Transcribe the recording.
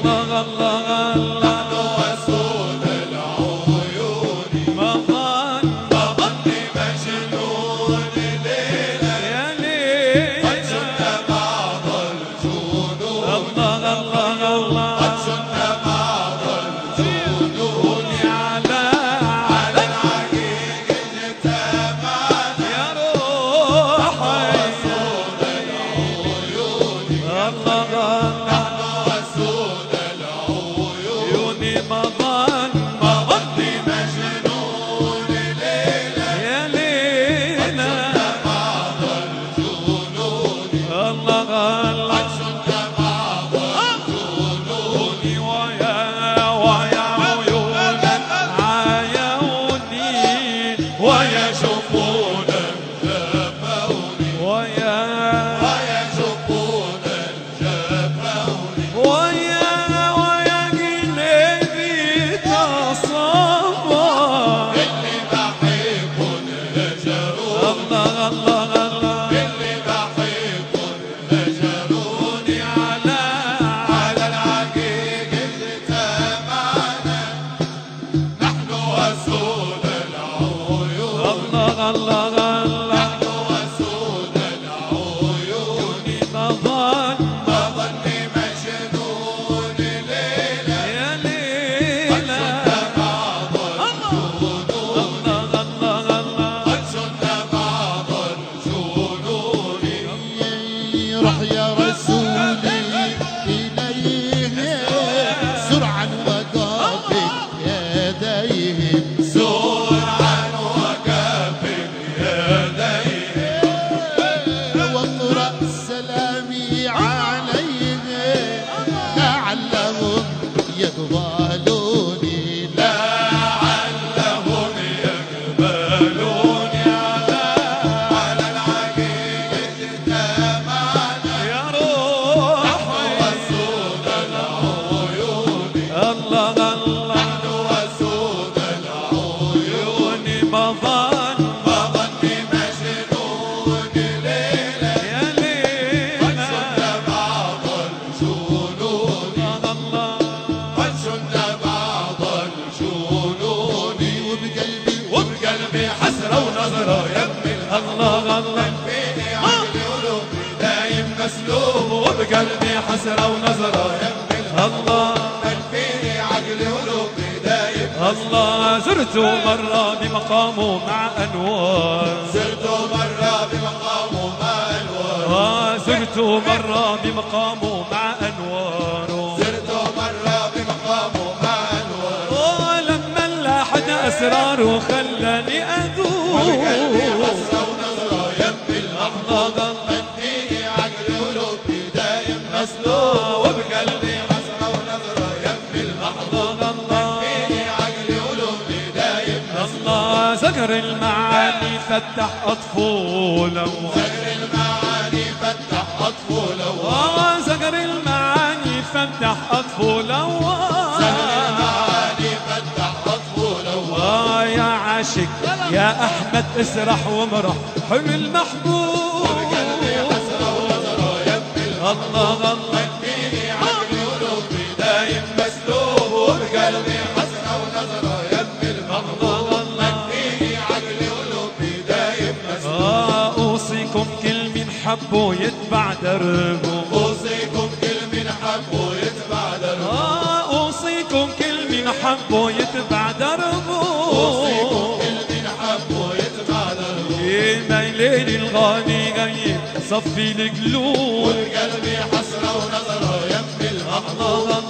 الله الله. Allah Bhagwan. نسرة ونظرة يغني الله. تكفيني عقلي وقلوبي دايب الله زرته مرة بمقامه مع أنوار. زرته مرة بمقامه مع أنوار. آه زرته مرة بمقامه مع أنوار زرته مرة بمقامه مع أنوار لما لاحظ أسراره خلاني أدور ولقلبي حسرة ونظرة يم الأحضان سر المعاني فتح أطفوله. سر المعاني فتح أطفوله. آه، سر المعاني فتح أطفوله. آه، يا عاشق يا أحمد اسرح ومرح حلو المحبوب. الله الله. حبوا يتبع دربه. أوصيكم كل من حبه يتبع دربه. آه أوصيكم كل من حبه يتبع دربه. أوصيكم يتبع دربه. الغالي غيب صفي القلوب. والقلب حسرة ونظرة يم الأحضان